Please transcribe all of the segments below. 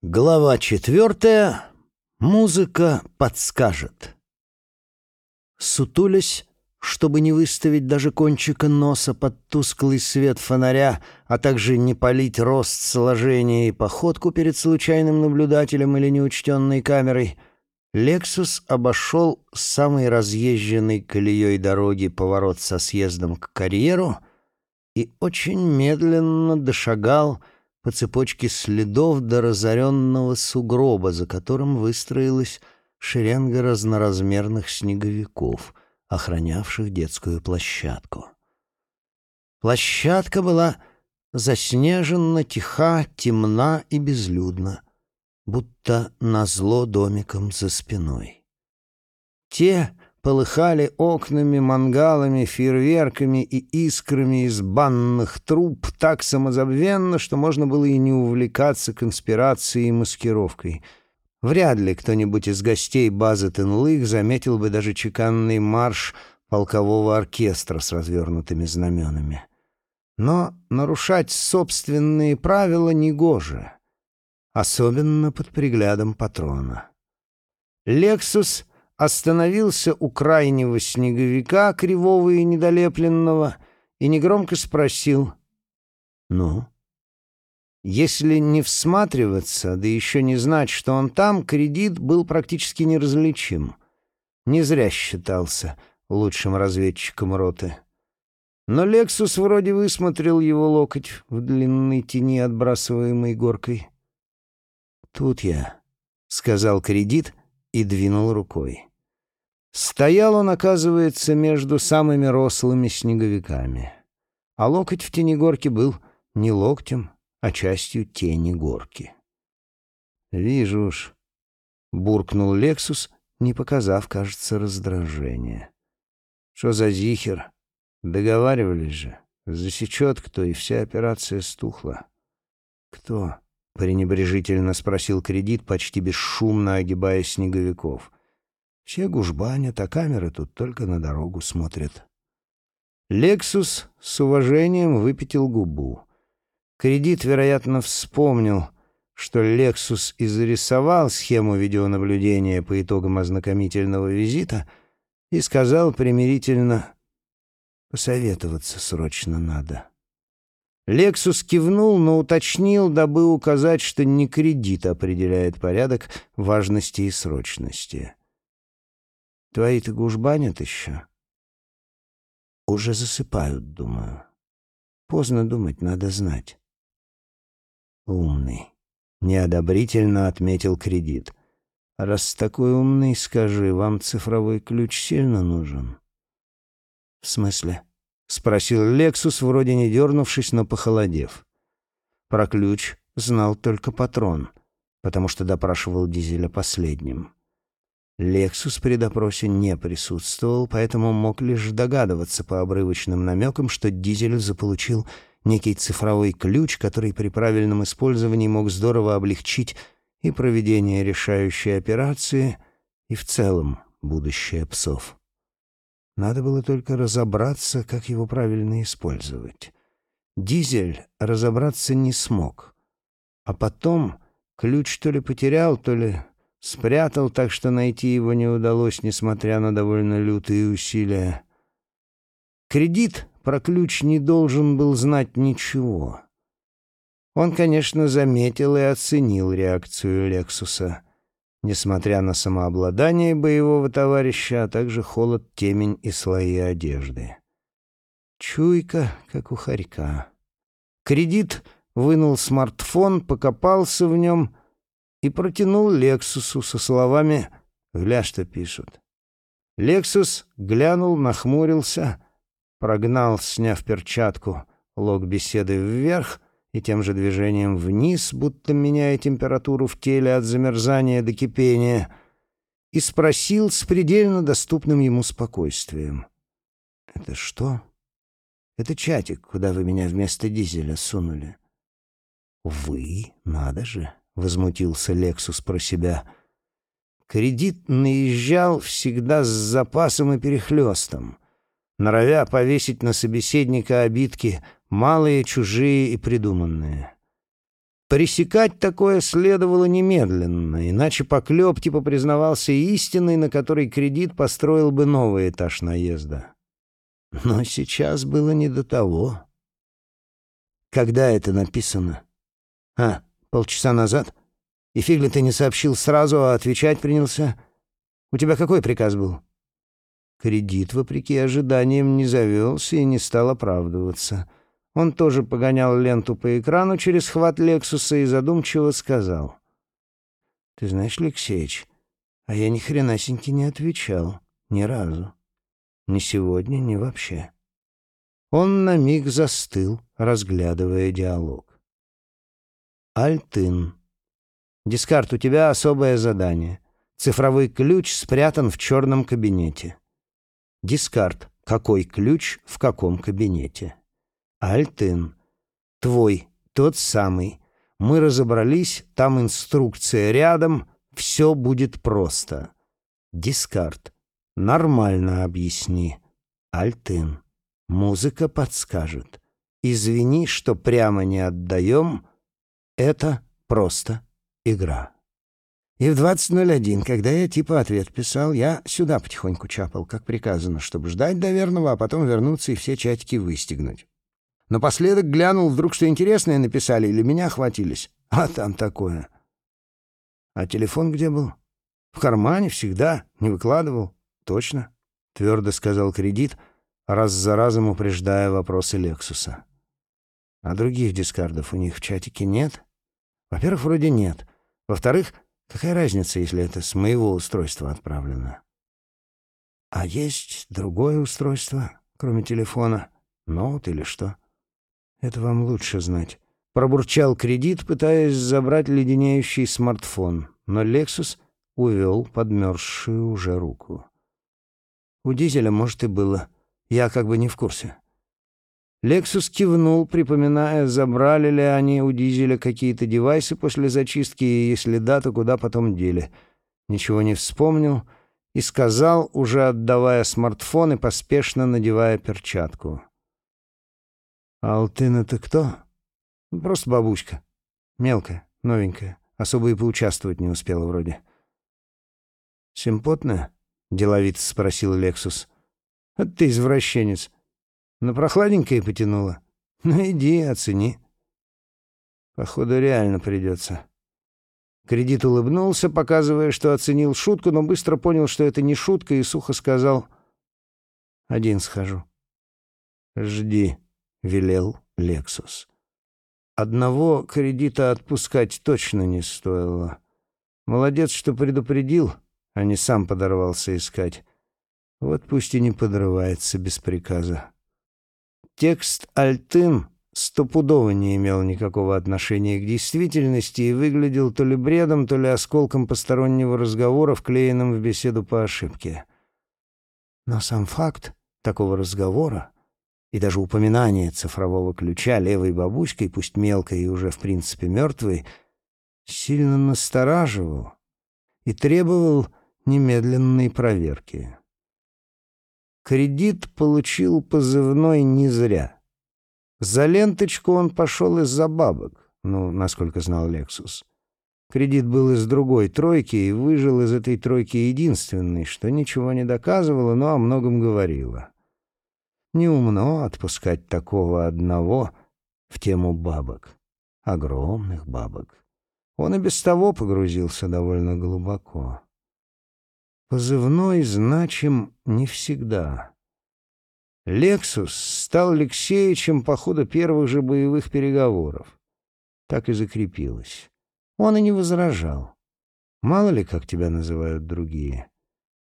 Глава четвертая. Музыка подскажет. Сутулясь, чтобы не выставить даже кончика носа под тусклый свет фонаря, а также не полить рост, сложение и походку перед случайным наблюдателем или неучтенной камерой, Лексус обошел самой разъезженной колеей дороги поворот со съездом к карьеру и очень медленно дошагал по цепочке следов до разоренного сугроба, за которым выстроилась шеренга разноразмерных снеговиков, охранявших детскую площадку. Площадка была заснежена, тиха, темна и безлюдна, будто назло домиком за спиной. Те полыхали окнами, мангалами, фейерверками и искрами из банных труб так самозабвенно, что можно было и не увлекаться конспирацией и маскировкой. Вряд ли кто-нибудь из гостей базы Тенлых заметил бы даже чеканный марш полкового оркестра с развернутыми знаменами. Но нарушать собственные правила негоже, особенно под приглядом патрона. «Лексус» остановился у крайнего снеговика, кривого и недолепленного, и негромко спросил «Ну?» Если не всматриваться, да еще не знать, что он там, кредит был практически неразличим. Не зря считался лучшим разведчиком роты. Но Лексус вроде высмотрел его локоть в длинной тени, отбрасываемой горкой. «Тут я», — сказал кредит и двинул рукой. Стоял он, оказывается, между самыми рослыми снеговиками. А локоть в тени горки был не локтем, а частью тени горки. «Вижу уж», — буркнул Лексус, не показав, кажется, раздражения. «Что за зихер? Договаривались же. Засечет кто, и вся операция стухла». «Кто?» — пренебрежительно спросил кредит, почти бесшумно огибая снеговиков — все гужбанят, а камеры тут только на дорогу смотрят. Лексус с уважением выпятил губу. Кредит, вероятно, вспомнил, что Лексус и зарисовал схему видеонаблюдения по итогам ознакомительного визита и сказал примирительно «посоветоваться срочно надо». Лексус кивнул, но уточнил, дабы указать, что не кредит определяет порядок важности и срочности. Твои-то гужбанят еще? Уже засыпают, думаю. Поздно думать, надо знать. Умный. Неодобрительно отметил кредит. Раз такой умный, скажи, вам цифровой ключ сильно нужен? В смысле? Спросил Лексус, вроде не дернувшись, но похолодев. Про ключ знал только патрон, потому что допрашивал Дизеля последним. Лексус при допросе не присутствовал, поэтому мог лишь догадываться по обрывочным намекам, что Дизель заполучил некий цифровой ключ, который при правильном использовании мог здорово облегчить и проведение решающей операции, и в целом будущее псов. Надо было только разобраться, как его правильно использовать. Дизель разобраться не смог. А потом ключ то ли потерял, то ли Спрятал так, что найти его не удалось, несмотря на довольно лютые усилия. Кредит про ключ не должен был знать ничего. Он, конечно, заметил и оценил реакцию Лексуса, несмотря на самообладание боевого товарища, а также холод, темень и слои одежды. Чуйка, как у хорька. Кредит вынул смартфон, покопался в нем и протянул Лексусу со словами «Гля, что пишут». Лексус глянул, нахмурился, прогнал, сняв перчатку, лог беседы вверх и тем же движением вниз, будто меняя температуру в теле от замерзания до кипения, и спросил с предельно доступным ему спокойствием. «Это что?» «Это чатик, куда вы меня вместо дизеля сунули». «Вы? Надо же!» Возмутился Лексус про себя. Кредит наезжал всегда с запасом и перехлестом, норовя повесить на собеседника обидки, малые, чужие и придуманные. Пресекать такое следовало немедленно, иначе поклеп типа признавался истиной, на которой кредит построил бы новый этаж наезда. Но сейчас было не до того. Когда это написано? А, полчаса назад? И фиг ли ты не сообщил сразу, а отвечать принялся? У тебя какой приказ был? Кредит, вопреки ожиданиям, не завелся и не стал оправдываться. Он тоже погонял ленту по экрану через хват Лексуса и задумчиво сказал. «Ты знаешь, Алексеич, а я ни хренасеньки не отвечал. Ни разу. Ни сегодня, ни вообще». Он на миг застыл, разглядывая диалог. «Альтын. Дискарт, у тебя особое задание. Цифровой ключ спрятан в черном кабинете. Дискарт. Какой ключ в каком кабинете?» Альтын. Твой, тот самый. Мы разобрались, там инструкция рядом, все будет просто. Дискард. Нормально объясни. Альтын. Музыка подскажет. Извини, что прямо не отдаем. Это просто игра. И в 20.01, когда я типа ответ писал, я сюда потихоньку чапал, как приказано, чтобы ждать до а потом вернуться и все чатики выстегнуть. Напоследок глянул, вдруг что интересное написали или меня хватились. А там такое. А телефон где был? В кармане всегда, не выкладывал. Точно, твердо сказал кредит, раз за разом упреждая вопросы Лексуса. А других дискардов у них в чатике нет? Во-первых, вроде нет. Во-вторых, какая разница, если это с моего устройства отправлено? А есть другое устройство, кроме телефона? Ноут или что? Это вам лучше знать. Пробурчал кредит, пытаясь забрать леденеющий смартфон, но Лексус увел подмерзшую уже руку. У дизеля, может, и было. Я как бы не в курсе. Лексус кивнул, припоминая, забрали ли они у дизеля какие-то девайсы после зачистки, и если да, то куда потом дели. Ничего не вспомнил и сказал, уже отдавая смартфон и поспешно надевая перчатку. А Алтын это кто? Просто бабушка. Мелкая, новенькая. Особо и поучаствовать не успела вроде. «Симпотная?» — деловито спросил Лексус. «А ты извращенец. На прохладненькое потянула? Ну иди, оцени». «Походу, реально придется». Кредит улыбнулся, показывая, что оценил шутку, но быстро понял, что это не шутка, и сухо сказал «Один схожу». «Жди». — велел Лексус. Одного кредита отпускать точно не стоило. Молодец, что предупредил, а не сам подорвался искать. Вот пусть и не подрывается без приказа. Текст «Альтын» стопудово не имел никакого отношения к действительности и выглядел то ли бредом, то ли осколком постороннего разговора, вклеенным в беседу по ошибке. Но сам факт такого разговора и даже упоминание цифрового ключа левой бабушкой, пусть мелкой и уже в принципе мертвой, сильно настораживал и требовал немедленной проверки. Кредит получил позывной не зря. За ленточку он пошел из-за бабок, ну, насколько знал Лексус. Кредит был из другой тройки и выжил из этой тройки единственный, что ничего не доказывало, но о многом говорило. Неумно отпускать такого одного в тему бабок. Огромных бабок. Он и без того погрузился довольно глубоко. Позывной значим не всегда. «Лексус» стал Алексеевичем по ходу первых же боевых переговоров. Так и закрепилось. Он и не возражал. Мало ли, как тебя называют другие.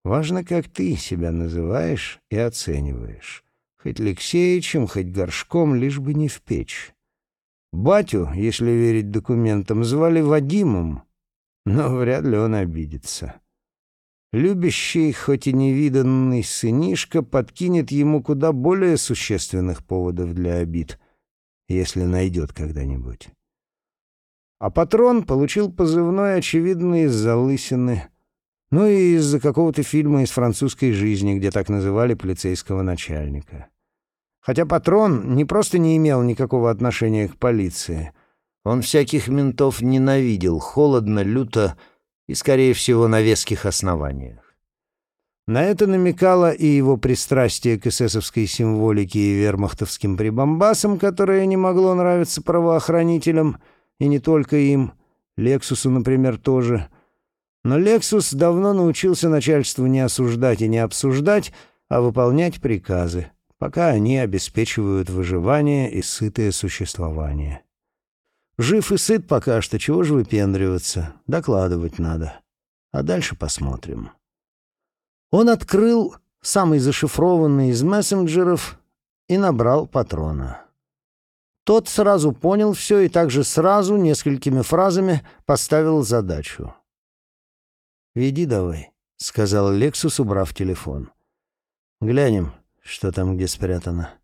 Важно, как ты себя называешь и оцениваешь. Хоть Алексеичем, хоть горшком, лишь бы не в печь. Батю, если верить документам, звали Вадимом, но вряд ли он обидится. Любящий, хоть и невиданный сынишка подкинет ему куда более существенных поводов для обид, если найдет когда-нибудь. А патрон получил позывной, очевидно, из-за лысины, ну и из-за какого-то фильма из французской жизни, где так называли полицейского начальника. Хотя патрон не просто не имел никакого отношения к полиции. Он всяких ментов ненавидел, холодно, люто и, скорее всего, на веских основаниях. На это намекало и его пристрастие к эсэсовской символике и вермахтовским прибамбасам, которое не могло нравиться правоохранителям, и не только им, Лексусу, например, тоже. Но Лексус давно научился начальству не осуждать и не обсуждать, а выполнять приказы, пока они обеспечивают выживание и сытое существование. Жив и сыт пока что, чего же выпендриваться, докладывать надо. А дальше посмотрим. Он открыл самый зашифрованный из мессенджеров и набрал патрона. Тот сразу понял все и также сразу несколькими фразами поставил задачу. «Веди давай», — сказал Лексус, убрав телефон. «Глянем, что там где спрятано».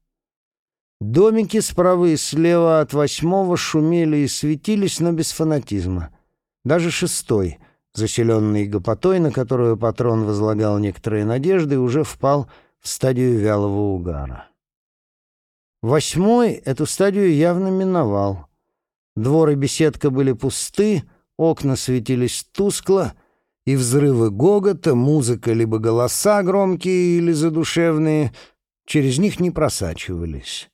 Домики справа и слева от восьмого шумели и светились, но без фанатизма. Даже шестой — заселенный гопотой, на которую патрон возлагал некоторые надежды, уже впал в стадию вялого угара. Восьмой эту стадию явно миновал. Двор и беседка были пусты, окна светились тускло, и взрывы гогота, музыка либо голоса громкие или задушевные через них не просачивались.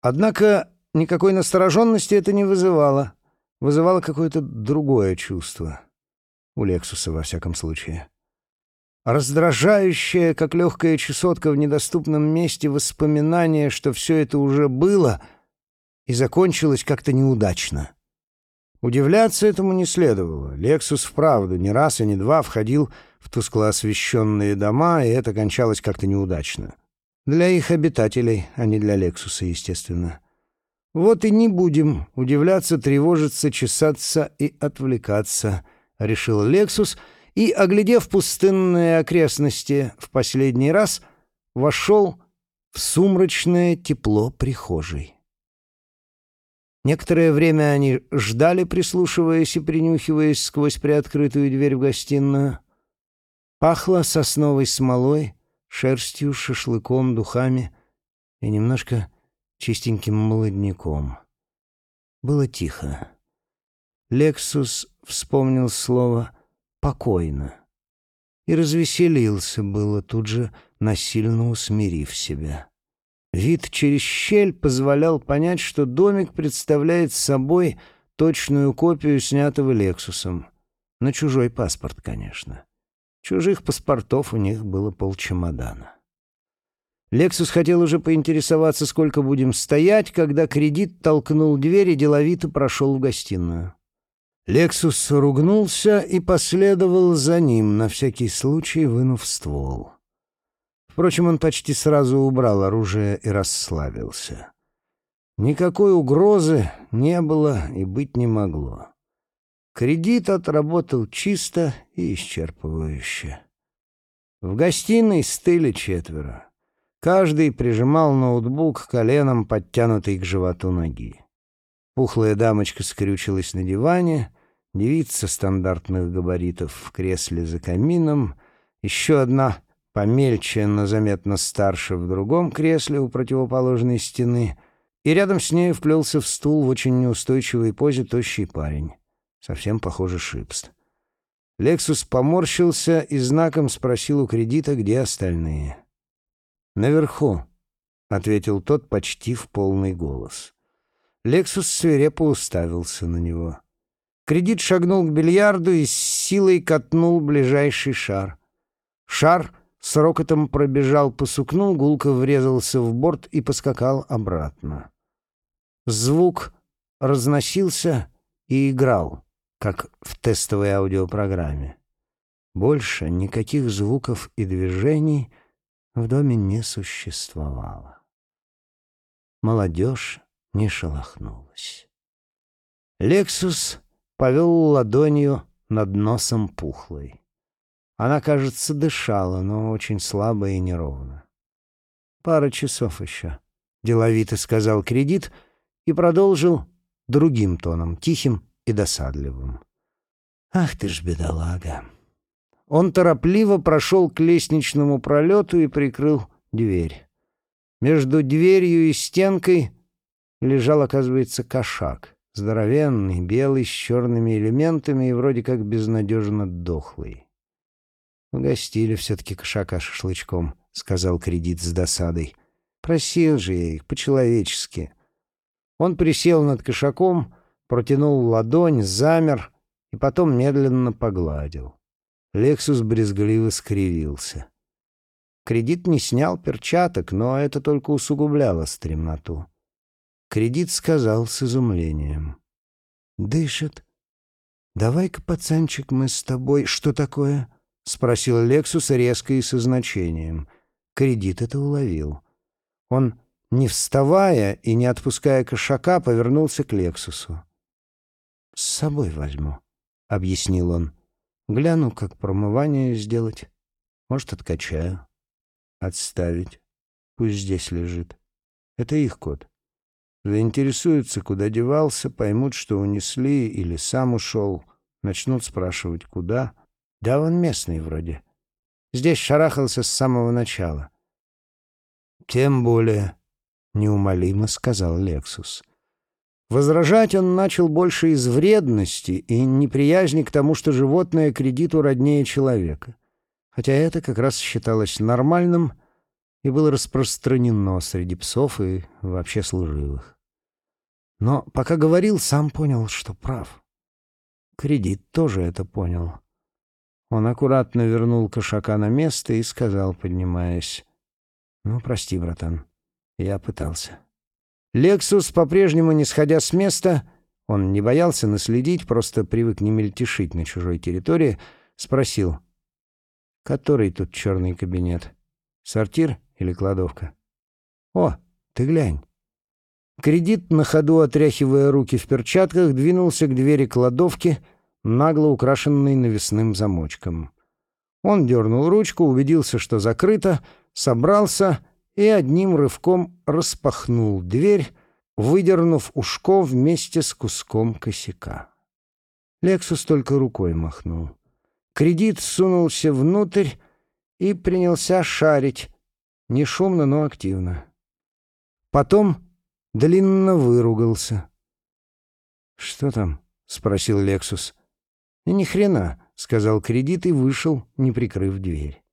Однако никакой настороженности это не вызывало, вызывало какое-то другое чувство — у Лексуса, во всяком случае. Раздражающее, как легкая чесотка в недоступном месте, воспоминание, что все это уже было и закончилось как-то неудачно. Удивляться этому не следовало. Лексус вправду не раз и не два входил в тускло освещенные дома, и это кончалось как-то неудачно. Для их обитателей, а не для Лексуса, естественно. Вот и не будем удивляться, тревожиться, чесаться и отвлекаться —— решил Лексус и, оглядев пустынные окрестности в последний раз, вошел в сумрачное тепло прихожей. Некоторое время они ждали, прислушиваясь и принюхиваясь сквозь приоткрытую дверь в гостиную. Пахло сосновой смолой, шерстью, шашлыком, духами и немножко чистеньким молодняком. Было тихо. Лексус вспомнил слово «покойно» и развеселился было, тут же насильно усмирив себя. Вид через щель позволял понять, что домик представляет собой точную копию снятого «Лексусом». На чужой паспорт, конечно. Чужих паспортов у них было полчемодана. Лексус хотел уже поинтересоваться, сколько будем стоять, когда кредит толкнул дверь и деловито прошел в гостиную. Лексус ругнулся и последовал за ним, на всякий случай вынув ствол. Впрочем, он почти сразу убрал оружие и расслабился. Никакой угрозы не было и быть не могло. Кредит отработал чисто и исчерпывающе. В гостиной стыли четверо. Каждый прижимал ноутбук коленом, подтянутой к животу ноги. Пухлая дамочка скрючилась на диване, девица стандартных габаритов в кресле за камином, еще одна помельче, но заметно старше в другом кресле у противоположной стены, и рядом с ней вплелся в стул в очень неустойчивой позе тощий парень. Совсем похоже шипст. Лексус поморщился и знаком спросил у кредита, где остальные. «Наверху», — ответил тот почти в полный голос. Лексус свирепо уставился на него. Кредит шагнул к бильярду и с силой катнул ближайший шар. Шар с рокотом пробежал по сукну, гулко врезался в борт и поскакал обратно. Звук разносился и играл, как в тестовой аудиопрограмме. Больше никаких звуков и движений в доме не существовало. Молодежь не шелохнулась. «Лексус» повел ладонью над носом пухлой. Она, кажется, дышала, но очень слабо и неровно. «Пара часов еще», — деловито сказал кредит и продолжил другим тоном, тихим и досадливым. «Ах ты ж бедолага!» Он торопливо прошел к лестничному пролету и прикрыл дверь. Между дверью и стенкой лежал, оказывается, кошак Здоровенный, белый, с черными элементами и вроде как безнадежно дохлый. «Угостили все-таки кошака шашлычком», — сказал кредит с досадой. «Просил же я их, по-человечески». Он присел над кошаком, протянул ладонь, замер и потом медленно погладил. Лексус брезгливо скривился. Кредит не снял перчаток, но это только усугубляло стремноту. Кредит сказал с изумлением. «Дышит. Давай-ка, пацанчик, мы с тобой... Что такое?» — спросил Лексус резко и со значением. Кредит это уловил. Он, не вставая и не отпуская кошака, повернулся к Лексусу. «С собой возьму», — объяснил он. «Гляну, как промывание сделать. Может, откачаю. Отставить. Пусть здесь лежит. Это их кот. Заинтересуются, куда девался, поймут, что унесли или сам ушел. Начнут спрашивать, куда. Да, он местный вроде. Здесь шарахался с самого начала. «Тем более», — неумолимо сказал Лексус. Возражать он начал больше из вредности и неприязни к тому, что животное кредиту роднее человека. Хотя это как раз считалось нормальным и было распространено среди псов и вообще служивых. Но пока говорил, сам понял, что прав. Кредит тоже это понял. Он аккуратно вернул кошака на место и сказал, поднимаясь, «Ну, прости, братан, я пытался». Лексус, по-прежнему не сходя с места, он не боялся наследить, просто привык не мельтешить на чужой территории, спросил, «Который тут черный кабинет? Сортир или кладовка?» «О, ты глянь». Кредит, на ходу отряхивая руки в перчатках, двинулся к двери кладовки, нагло украшенной навесным замочком. Он дернул ручку, убедился, что закрыто, собрался и одним рывком распахнул дверь, выдернув ушко вместе с куском косяка. Лексус только рукой махнул. Кредит сунулся внутрь и принялся шарить, не шумно, но активно. Потом длинно выругался. «Что там?» — спросил Лексус. «Ни хрена», — сказал кредит и вышел, не прикрыв дверь.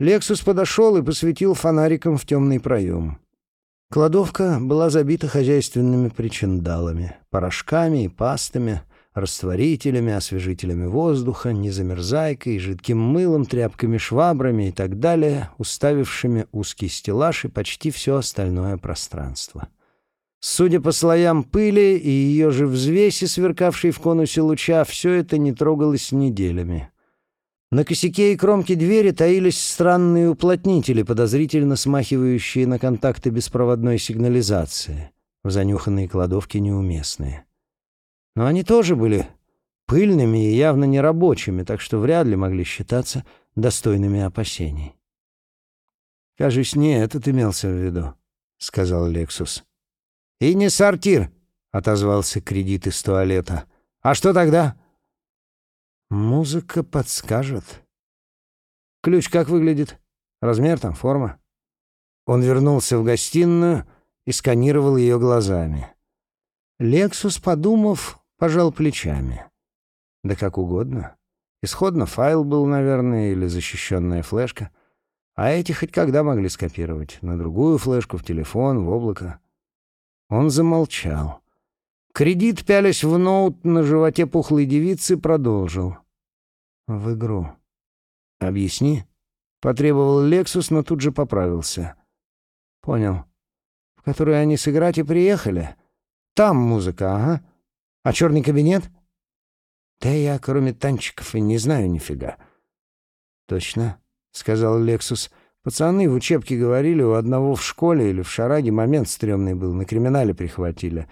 Лексус подошел и посветил фонариком в темный проем. Кладовка была забита хозяйственными причиндалами, порошками и пастами, растворителями, освежителями воздуха, незамерзайкой, жидким мылом, тряпками-швабрами и так далее, уставившими узкий стеллаж и почти все остальное пространство. Судя по слоям пыли и ее же взвеси, сверкавшей в конусе луча, все это не трогалось неделями. На косяке и кромке двери таились странные уплотнители, подозрительно смахивающие на контакты беспроводной сигнализации, в занюханной кладовке неуместные. Но они тоже были пыльными и явно нерабочими, так что вряд ли могли считаться достойными опасений. «Кажись, не этот имелся в виду», — сказал Лексус. «И не сортир», — отозвался кредит из туалета. «А что тогда?» Музыка подскажет. Ключ как выглядит? Размер там, форма? Он вернулся в гостиную и сканировал ее глазами. Лексус, подумав, пожал плечами. Да как угодно. Исходно файл был, наверное, или защищенная флешка. А эти хоть когда могли скопировать? На другую флешку, в телефон, в облако. Он замолчал. Кредит, пялясь в ноут на животе пухлой девицы, продолжил. «В игру». «Объясни». Потребовал Лексус, но тут же поправился. «Понял. В которую они сыграть и приехали? Там музыка, ага. А черный кабинет?» «Да я, кроме танчиков, и не знаю нифига». «Точно», — сказал Лексус. «Пацаны в учебке говорили, у одного в школе или в шараге момент стрёмный был, на криминале прихватили».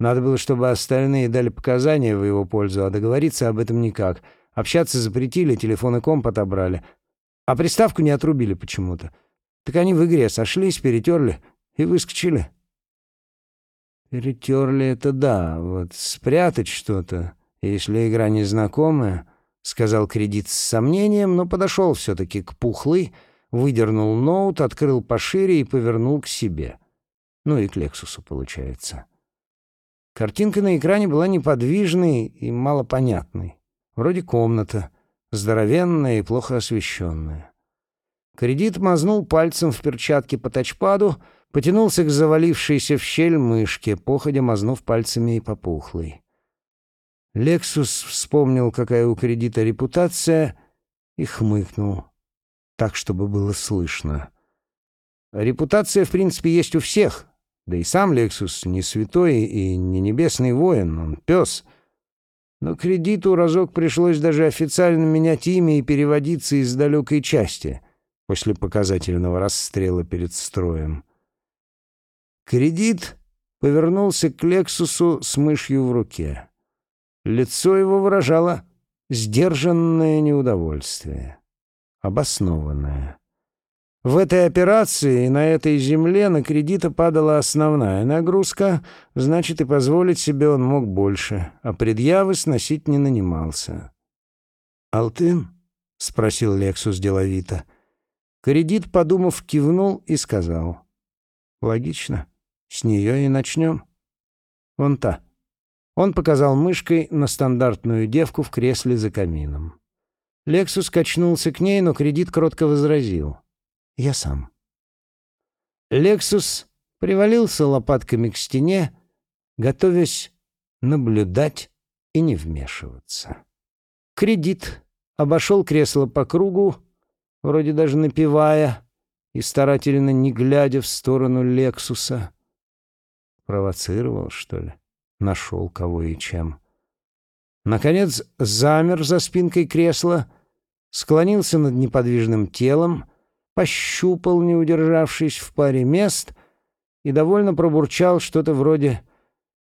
Надо было, чтобы остальные дали показания в его пользу, а договориться об этом никак. Общаться запретили, телефон и комп отобрали. А приставку не отрубили почему-то. Так они в игре сошлись, перетерли и выскочили. Перетерли это да, вот спрятать что-то, если игра незнакомая, — сказал кредит с сомнением, но подошел все-таки к пухлый, выдернул ноут, открыл пошире и повернул к себе. Ну и к Лексусу, получается. Картинка на экране была неподвижной и малопонятной. Вроде комната, здоровенная и плохо освещенная. Кредит мазнул пальцем в перчатке по тачпаду, потянулся к завалившейся в щель мышке, походя мазнув пальцами и попухлой. Лексус вспомнил, какая у кредита репутация, и хмыкнул, так, чтобы было слышно. Репутация, в принципе, есть у всех, да и сам Лексус не святой и не небесный воин, он пес. Но кредиту разок пришлось даже официально менять имя и переводиться из далекой части — после показательного расстрела перед строем. Кредит повернулся к Лексусу с мышью в руке. Лицо его выражало сдержанное неудовольствие, обоснованное. В этой операции и на этой земле на кредита падала основная нагрузка, значит, и позволить себе он мог больше, а предъявы сносить не нанимался. «Алтын?» — спросил Лексус деловито. — Кредит, подумав, кивнул и сказал. «Логично. С нее и начнем. Вон та». Он показал мышкой на стандартную девку в кресле за камином. Лексус качнулся к ней, но кредит кротко возразил. «Я сам». Лексус привалился лопатками к стене, готовясь наблюдать и не вмешиваться. Кредит обошел кресло по кругу, вроде даже напевая и старательно не глядя в сторону Лексуса. Провоцировал, что ли? Нашел кого и чем. Наконец замер за спинкой кресла, склонился над неподвижным телом, пощупал, не удержавшись в паре мест, и довольно пробурчал что-то вроде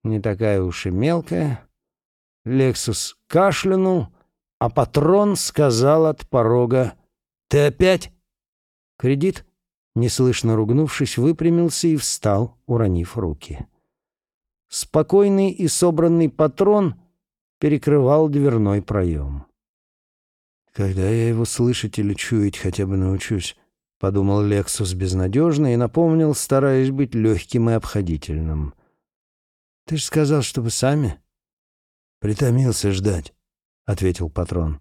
«не такая уж и мелкая». Лексус кашлянул, а патрон сказал от порога «Ты опять?» Кредит, неслышно ругнувшись, выпрямился и встал, уронив руки. Спокойный и собранный патрон перекрывал дверной проем. «Когда я его слышать или чуять хотя бы научусь», — подумал Лексус безнадежно и напомнил, стараясь быть легким и обходительным. «Ты же сказал, чтобы сами?» «Притомился ждать», — ответил патрон.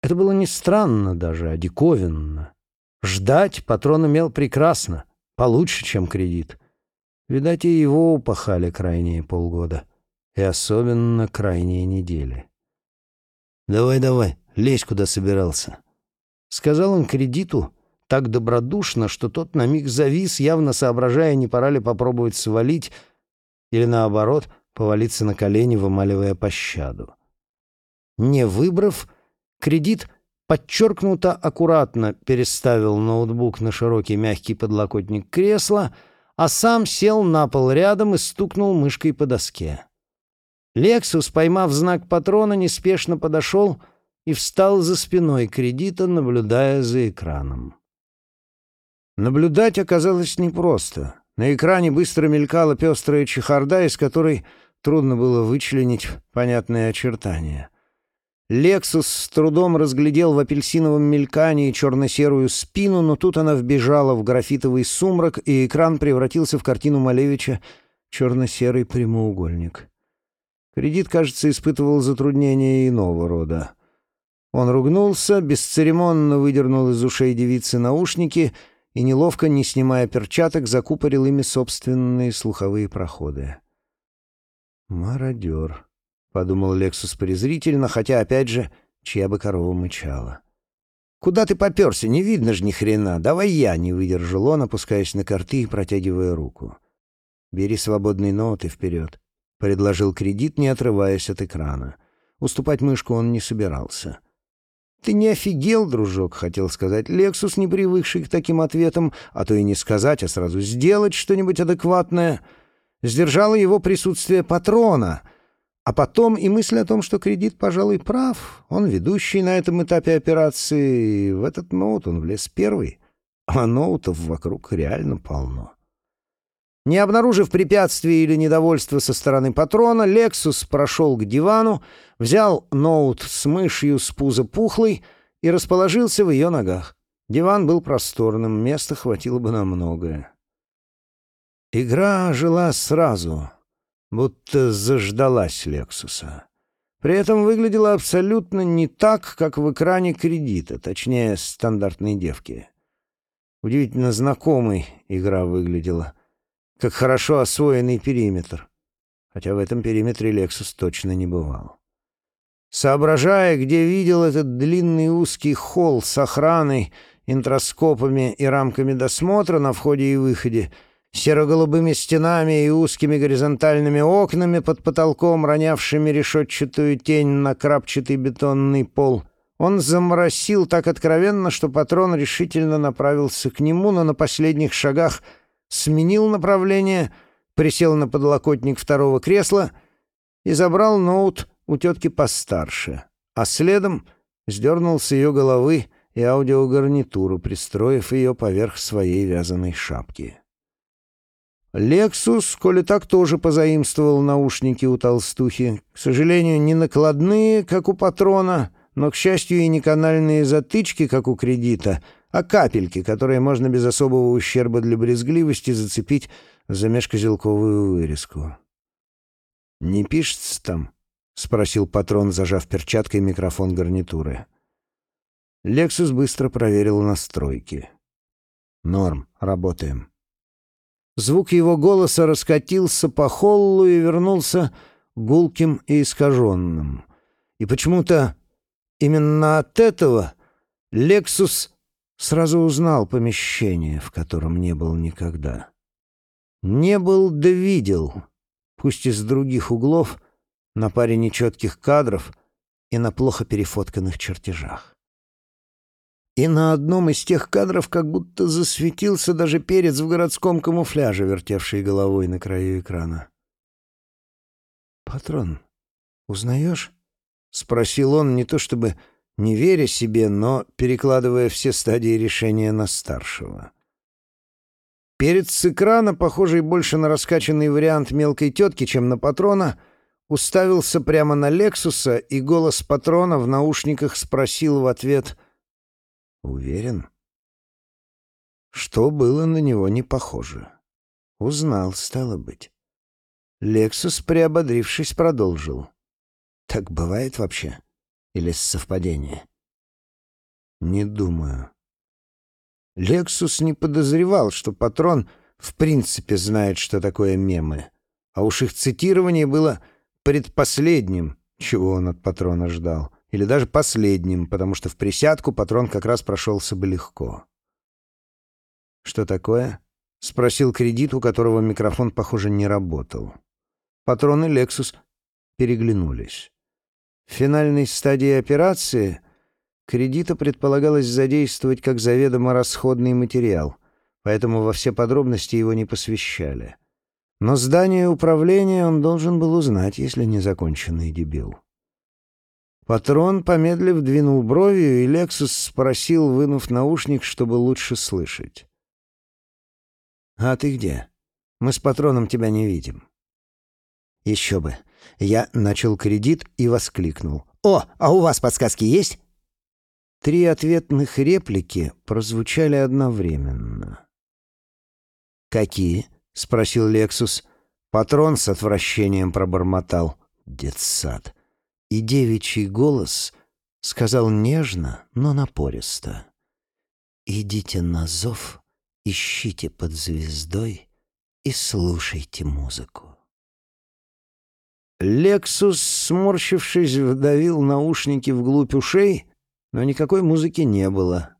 Это было не странно даже, а диковинно. Ждать патрон имел прекрасно, получше, чем кредит. Видать, и его упахали крайние полгода, и особенно крайние недели. «Давай, давай, лезь, куда собирался», — сказал он кредиту так добродушно, что тот на миг завис, явно соображая, не пора ли попробовать свалить или, наоборот, повалиться на колени, вымаливая пощаду. Не выбрав, Кредит подчеркнуто аккуратно переставил ноутбук на широкий мягкий подлокотник кресла, а сам сел на пол рядом и стукнул мышкой по доске. Лексус, поймав знак патрона, неспешно подошел и встал за спиной кредита, наблюдая за экраном. Наблюдать оказалось непросто. На экране быстро мелькала пестрая чехарда, из которой трудно было вычленить понятные очертания. Лексус с трудом разглядел в апельсиновом мелькании черно-серую спину, но тут она вбежала в графитовый сумрак, и экран превратился в картину Малевича черно-серый прямоугольник. Кредит, кажется, испытывал затруднения иного рода. Он ругнулся, бесцеремонно выдернул из ушей девицы наушники и, неловко, не снимая перчаток, закупорил ими собственные слуховые проходы. «Мародер», подумал Лексус презрительно, хотя, опять же, чья бы корова мычала. «Куда ты попёрся? Не видно ж ни хрена. Давай я!» — не выдержал он, опускаясь на карты и протягивая руку. «Бери свободный ноут и вперед», — предложил кредит, не отрываясь от экрана. Уступать мышку он не собирался. «Ты не офигел, дружок?» — хотел сказать Лексус, не привыкший к таким ответам, а то и не сказать, а сразу сделать что-нибудь адекватное. Сдержало его присутствие патрона — а потом и мысль о том, что кредит, пожалуй, прав. Он ведущий на этом этапе операции, и в этот ноут он влез первый. А ноутов вокруг реально полно. Не обнаружив препятствий или недовольства со стороны патрона, Лексус прошел к дивану, взял ноут с мышью с пуза пухлой и расположился в ее ногах. Диван был просторным, места хватило бы на многое. Игра жила сразу — будто заждалась Лексуса. При этом выглядела абсолютно не так, как в экране кредита, точнее, стандартной девки. Удивительно знакомой игра выглядела, как хорошо освоенный периметр. Хотя в этом периметре Лексус точно не бывал. Соображая, где видел этот длинный узкий холл с охраной, интроскопами и рамками досмотра на входе и выходе — серо-голубыми стенами и узкими горизонтальными окнами под потолком, ронявшими решетчатую тень на крапчатый бетонный пол. Он заморосил так откровенно, что патрон решительно направился к нему, но на последних шагах сменил направление, присел на подлокотник второго кресла и забрал ноут у тетки постарше, а следом сдернул с ее головы и аудиогарнитуру, пристроив ее поверх своей вязаной шапки. «Лексус», коли так, тоже позаимствовал наушники у толстухи. К сожалению, не накладные, как у патрона, но, к счастью, и не канальные затычки, как у кредита, а капельки, которые можно без особого ущерба для брезгливости зацепить за межкозелковую вырезку. «Не пишется там?» — спросил патрон, зажав перчаткой микрофон гарнитуры. Лексус быстро проверил настройки. «Норм, работаем». Звук его голоса раскатился по холлу и вернулся гулким и искаженным. И почему-то именно от этого Лексус сразу узнал помещение, в котором не был никогда. Не был да видел, пусть из других углов, на паре нечетких кадров и на плохо перефотканных чертежах. И на одном из тех кадров как будто засветился даже перец в городском камуфляже, вертевший головой на краю экрана. «Патрон, узнаешь?» — спросил он, не то чтобы не веря себе, но перекладывая все стадии решения на старшего. Перец с экрана, похожий больше на раскачанный вариант мелкой тетки, чем на патрона, уставился прямо на Лексуса, и голос патрона в наушниках спросил в ответ Уверен? Что было на него не похоже? Узнал, стало быть. Лексус, приободрившись, продолжил. Так бывает вообще? Или с совпадения? Не думаю. Лексус не подозревал, что патрон в принципе знает, что такое мемы. А уж их цитирование было предпоследним, чего он от патрона ждал или даже последним, потому что в присядку патрон как раз прошелся бы легко. «Что такое?» — спросил кредит, у которого микрофон, похоже, не работал. Патрон и «Лексус» переглянулись. В финальной стадии операции кредита предполагалось задействовать как заведомо расходный материал, поэтому во все подробности его не посвящали. Но здание управления он должен был узнать, если не законченный дебил. Патрон, помедлив, двинул бровью, и Лексус спросил, вынув наушник, чтобы лучше слышать. «А ты где? Мы с патроном тебя не видим». «Еще бы». Я начал кредит и воскликнул. «О, а у вас подсказки есть?» Три ответных реплики прозвучали одновременно. «Какие?» — спросил Лексус. Патрон с отвращением пробормотал. «Детсад» и девичий голос сказал нежно, но напористо. «Идите на зов, ищите под звездой и слушайте музыку». Лексус, сморщившись, вдавил наушники вглубь ушей, но никакой музыки не было.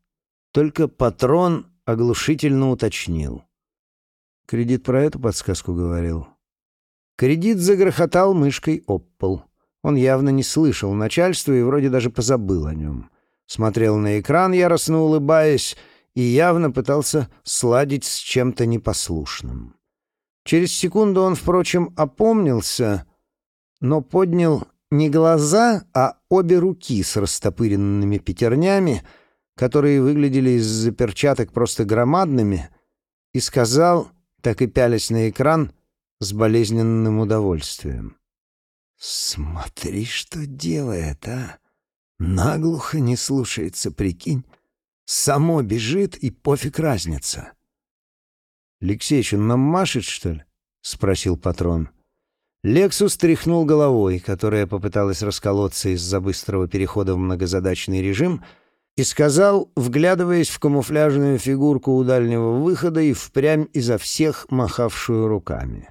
Только патрон оглушительно уточнил. Кредит про эту подсказку говорил. Кредит загрохотал мышкой об пол. Он явно не слышал начальства и вроде даже позабыл о нем. Смотрел на экран, яростно улыбаясь, и явно пытался сладить с чем-то непослушным. Через секунду он, впрочем, опомнился, но поднял не глаза, а обе руки с растопыренными пятернями, которые выглядели из-за перчаток просто громадными, и сказал, так и пялясь на экран, с болезненным удовольствием. Смотри, что делает, а! Наглухо не слушается, прикинь. Само бежит, и пофиг разница. «Алексеич, он нам машет, что ли?» — спросил патрон. Лексус тряхнул головой, которая попыталась расколоться из-за быстрого перехода в многозадачный режим, и сказал, вглядываясь в камуфляжную фигурку у дальнего выхода и впрямь изо всех махавшую руками.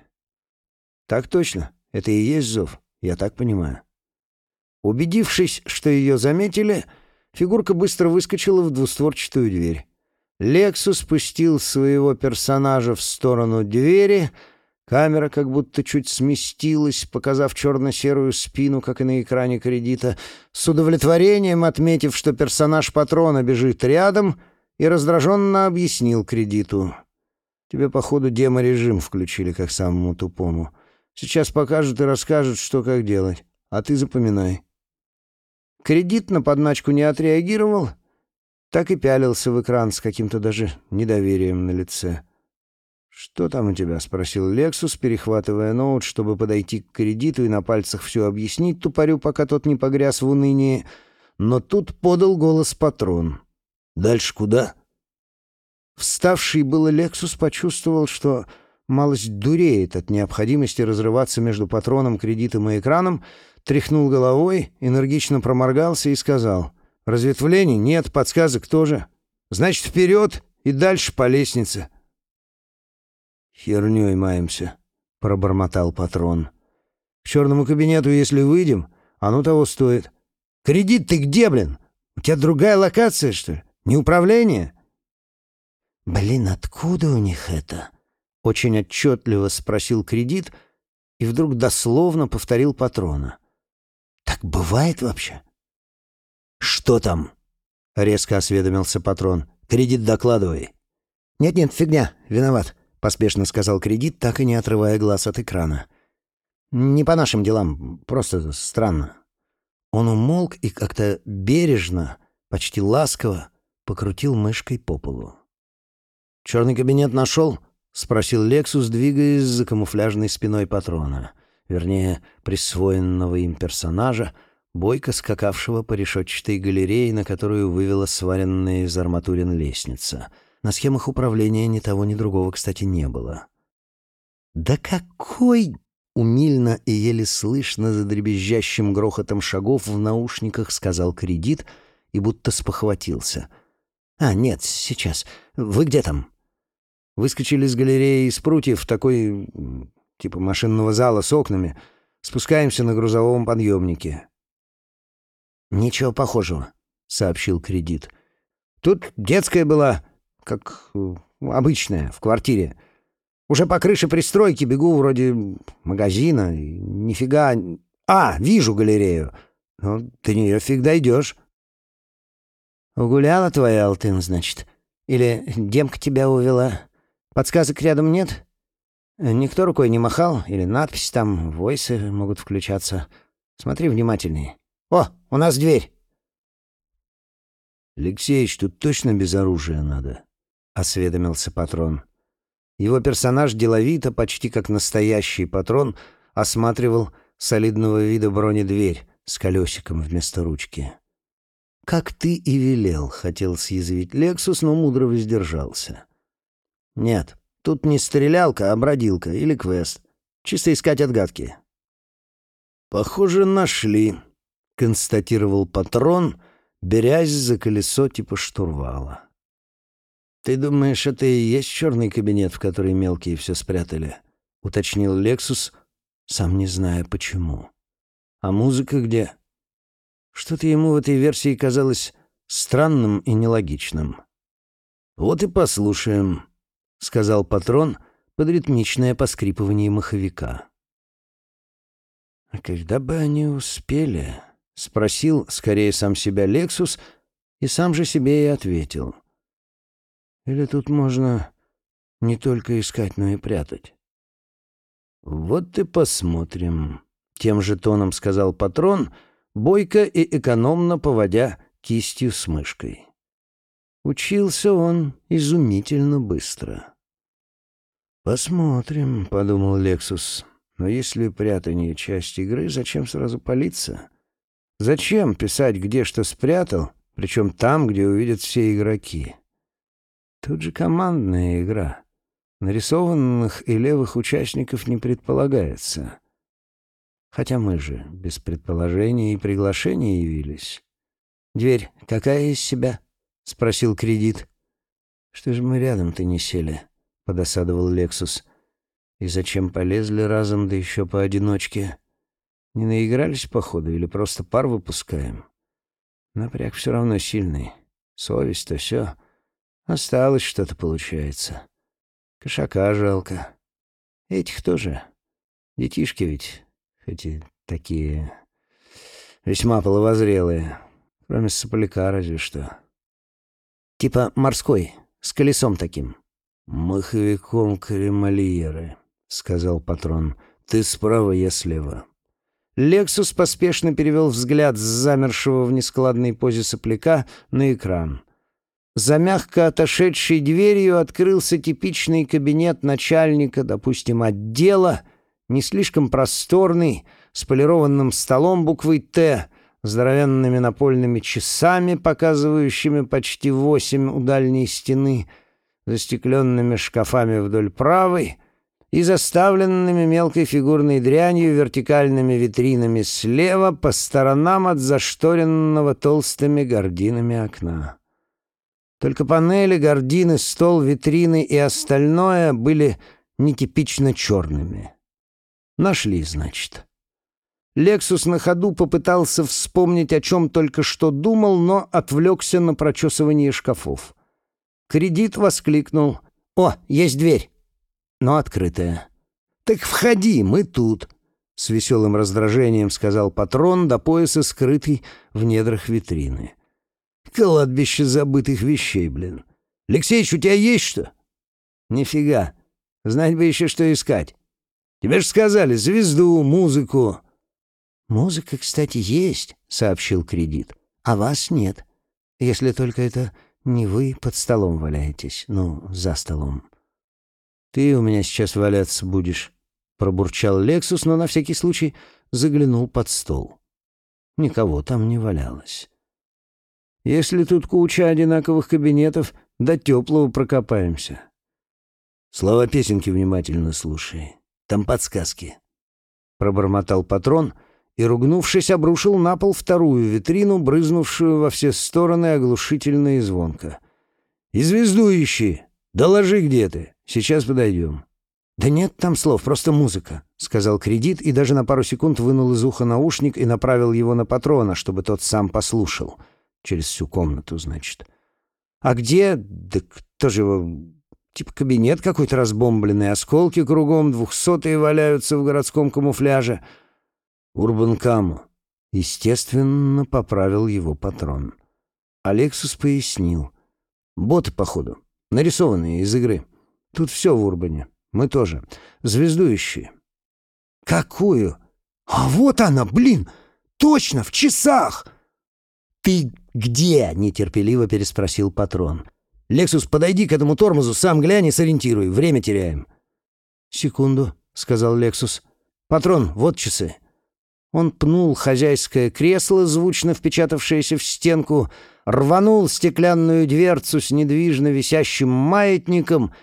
«Так точно, это и есть зов, я так понимаю». Убедившись, что ее заметили, фигурка быстро выскочила в двустворчатую дверь. Лексус спустил своего персонажа в сторону двери — Камера как будто чуть сместилась, показав черно-серую спину, как и на экране кредита, с удовлетворением отметив, что персонаж патрона бежит рядом, и раздраженно объяснил кредиту. «Тебе, походу, демо-режим включили, как самому тупому. Сейчас покажут и расскажут, что как делать, а ты запоминай». Кредит на подначку не отреагировал, так и пялился в экран с каким-то даже недоверием на лице. «Что там у тебя?» — спросил Лексус, перехватывая ноут, чтобы подойти к кредиту и на пальцах все объяснить тупорю, пока тот не погряз в унынии. Но тут подал голос патрон. «Дальше куда?» Вставший было Лексус почувствовал, что малость дуреет от необходимости разрываться между патроном, кредитом и экраном, тряхнул головой, энергично проморгался и сказал «Разветвлений нет, подсказок тоже. Значит, вперед и дальше по лестнице». «Хернёй маемся», — пробормотал патрон. «К черному кабинету, если выйдем, оно того стоит. Кредит ты где, блин? У тебя другая локация, что ли? Не управление?» «Блин, откуда у них это?» — очень отчетливо спросил кредит и вдруг дословно повторил патрона. «Так бывает вообще?» «Что там?» — резко осведомился патрон. «Кредит докладывай». «Нет-нет, фигня, виноват поспешно сказал кредит, так и не отрывая глаз от экрана. «Не по нашим делам, просто странно». Он умолк и как-то бережно, почти ласково покрутил мышкой по полу. «Черный кабинет нашел?» — спросил Лексус, двигаясь за камуфляжной спиной патрона. Вернее, присвоенного им персонажа, бойко скакавшего по решетчатой галерее, на которую вывела сваренная из арматурин лестница — на схемах управления ни того, ни другого, кстати, не было. «Да какой...» — умильно и еле слышно за дребезжащим грохотом шагов в наушниках сказал кредит и будто спохватился. «А, нет, сейчас. Вы где там?» Выскочили из галереи из прутьев, такой... типа машинного зала с окнами. Спускаемся на грузовом подъемнике. «Ничего похожего», — сообщил кредит. «Тут детская была, как э, обычная, в квартире. Уже по крыше пристройки бегу вроде магазина. Нифига... А, вижу галерею. Ну, до нее фиг дойдешь. Угуляла твоя Алтын, значит? Или демка тебя увела? Подсказок рядом нет? Никто рукой не махал? Или надпись там, войсы могут включаться? Смотри внимательнее. О, у нас дверь. Алексеич, тут точно без оружия надо. — осведомился патрон. Его персонаж деловито, почти как настоящий патрон, осматривал солидного вида бронедверь с колесиком вместо ручки. «Как ты и велел», — хотел съязвить Лексус, но мудро воздержался. «Нет, тут не стрелялка, а бродилка или квест. Чисто искать отгадки». «Похоже, нашли», — констатировал патрон, берясь за колесо типа штурвала. «Ты думаешь, это и есть черный кабинет, в который мелкие все спрятали?» — уточнил Лексус, сам не зная почему. «А музыка где?» Что-то ему в этой версии казалось странным и нелогичным. «Вот и послушаем», — сказал патрон под ритмичное поскрипывание маховика. «А когда бы они успели?» — спросил скорее сам себя Лексус и сам же себе и ответил. Или тут можно не только искать, но и прятать? Вот и посмотрим. Тем же тоном сказал патрон, бойко и экономно поводя кистью с мышкой. Учился он изумительно быстро. «Посмотрим», — подумал Лексус. «Но если прятание — часть игры, зачем сразу палиться? Зачем писать, где что спрятал, причем там, где увидят все игроки?» Тут же командная игра. Нарисованных и левых участников не предполагается. Хотя мы же без предположения и приглашения явились. «Дверь какая из себя?» — спросил кредит. «Что же мы рядом-то не сели?» — подосадовал Лексус. «И зачем полезли разом, да еще поодиночке? Не наигрались, походу, или просто пар выпускаем? Напряг все равно сильный. Совесть-то все. Осталось что-то, получается. Кошака жалко. Этих тоже. Детишки ведь, эти такие весьма половозрелые. Кроме сопляка разве что. Типа морской, с колесом таким. «Маховиком кремольеры», — сказал патрон. «Ты справа, я слева». Лексус поспешно перевел взгляд с замершего в нескладной позе сопляка на экран. За мягко отошедшей дверью открылся типичный кабинет начальника, допустим, отдела, не слишком просторный, с полированным столом буквой «Т», здоровенными напольными часами, показывающими почти восемь у дальней стены, застекленными шкафами вдоль правой и заставленными мелкой фигурной дрянью вертикальными витринами слева по сторонам от зашторенного толстыми гординами окна. Только панели, гордины, стол, витрины и остальное были нетипично черными. Нашли, значит. Лексус на ходу попытался вспомнить, о чем только что думал, но отвлекся на прочесывание шкафов. Кредит воскликнул. «О, есть дверь!» Но открытая. «Так входи, мы тут!» С веселым раздражением сказал патрон, до пояса скрытый в недрах витрины. «Кладбище забытых вещей, блин! Алексеич, у тебя есть что?» «Нифига! Знать бы еще, что искать! Тебе же сказали, звезду, музыку!» «Музыка, кстати, есть», — сообщил кредит. «А вас нет. Если только это не вы под столом валяетесь. Ну, за столом». «Ты у меня сейчас валяться будешь», — пробурчал Лексус, но на всякий случай заглянул под стол. Никого там не валялось. «Если тут куча одинаковых кабинетов, до теплого прокопаемся». «Слова песенки внимательно слушай. Там подсказки», — пробормотал патрон — и, ругнувшись, обрушил на пол вторую витрину, брызнувшую во все стороны оглушительно и звонко. «И звезду ищи! Доложи, где ты! Сейчас подойдем!» «Да нет там слов, просто музыка», — сказал кредит и даже на пару секунд вынул из уха наушник и направил его на патрона, чтобы тот сам послушал. Через всю комнату, значит. «А где? Да кто же его...» Типа кабинет какой-то разбомбленный, осколки кругом, двухсотые валяются в городском камуфляже — Урбанкаму. Естественно, поправил его патрон. Алексус пояснил. Боты, походу. Нарисованные из игры. Тут все в Урбане. Мы тоже. Звездующие. Какую? А вот она, блин! Точно, в часах! Ты где? Нетерпеливо переспросил патрон. Лексус, подойди к этому тормозу, сам глянь и сориентируй. Время теряем. Секунду, сказал Лексус. Патрон, вот часы. Он пнул хозяйское кресло, звучно впечатавшееся в стенку, рванул стеклянную дверцу с недвижно висящим маятником,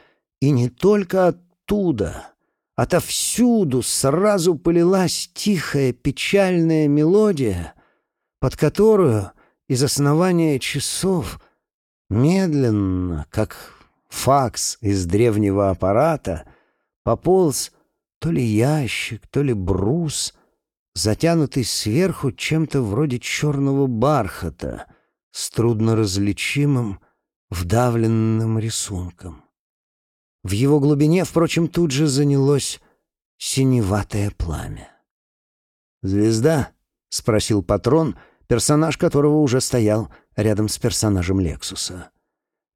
и не только оттуда, отовсюду сразу полилась тихая печальная мелодия, под которую из основания часов медленно, как факс из древнего аппарата, пополз то ли ящик, то ли брус — затянутый сверху чем-то вроде черного бархата с трудноразличимым вдавленным рисунком. В его глубине, впрочем, тут же занялось синеватое пламя. «Звезда?» — спросил патрон, персонаж которого уже стоял рядом с персонажем Лексуса.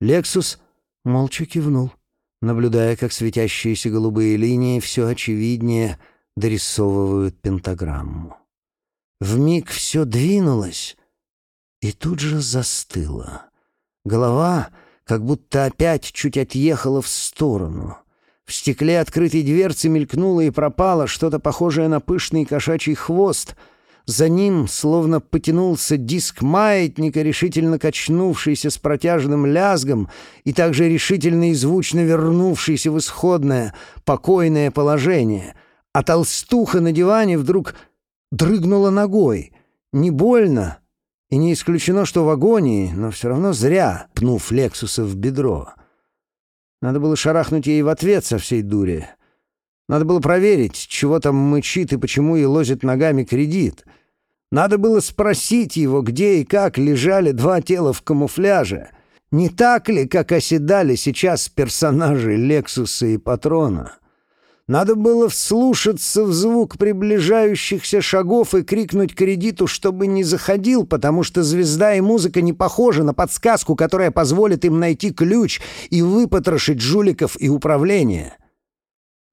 Лексус молча кивнул, наблюдая, как светящиеся голубые линии все очевиднее — дорисовывают пентаграмму. В миг все двинулось и тут же застыло. Голова как будто опять чуть отъехала в сторону. В стекле открытой дверцы мелькнуло и пропало что-то похожее на пышный кошачий хвост. За ним словно потянулся диск маятника, решительно качнувшийся с протяжным лязгом и также решительно и звучно вернувшийся в исходное, покойное положение — а толстуха на диване вдруг дрыгнула ногой. Не больно, и не исключено, что в агонии, но все равно зря, пнув Лексуса в бедро. Надо было шарахнуть ей в ответ со всей дури. Надо было проверить, чего там мычит и почему ей лозит ногами кредит. Надо было спросить его, где и как лежали два тела в камуфляже. Не так ли, как оседали сейчас персонажи Лексуса и Патрона? Надо было вслушаться в звук приближающихся шагов и крикнуть кредиту, чтобы не заходил, потому что звезда и музыка не похожи на подсказку, которая позволит им найти ключ и выпотрошить жуликов и управление.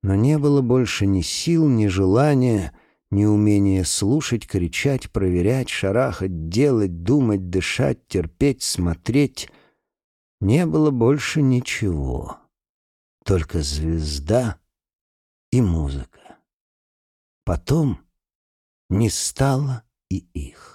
Но не было больше ни сил, ни желания, ни умения слушать, кричать, проверять, шарахать, делать, думать, дышать, терпеть, смотреть. Не было больше ничего. Только звезда — и музыка. Потом не стало и их.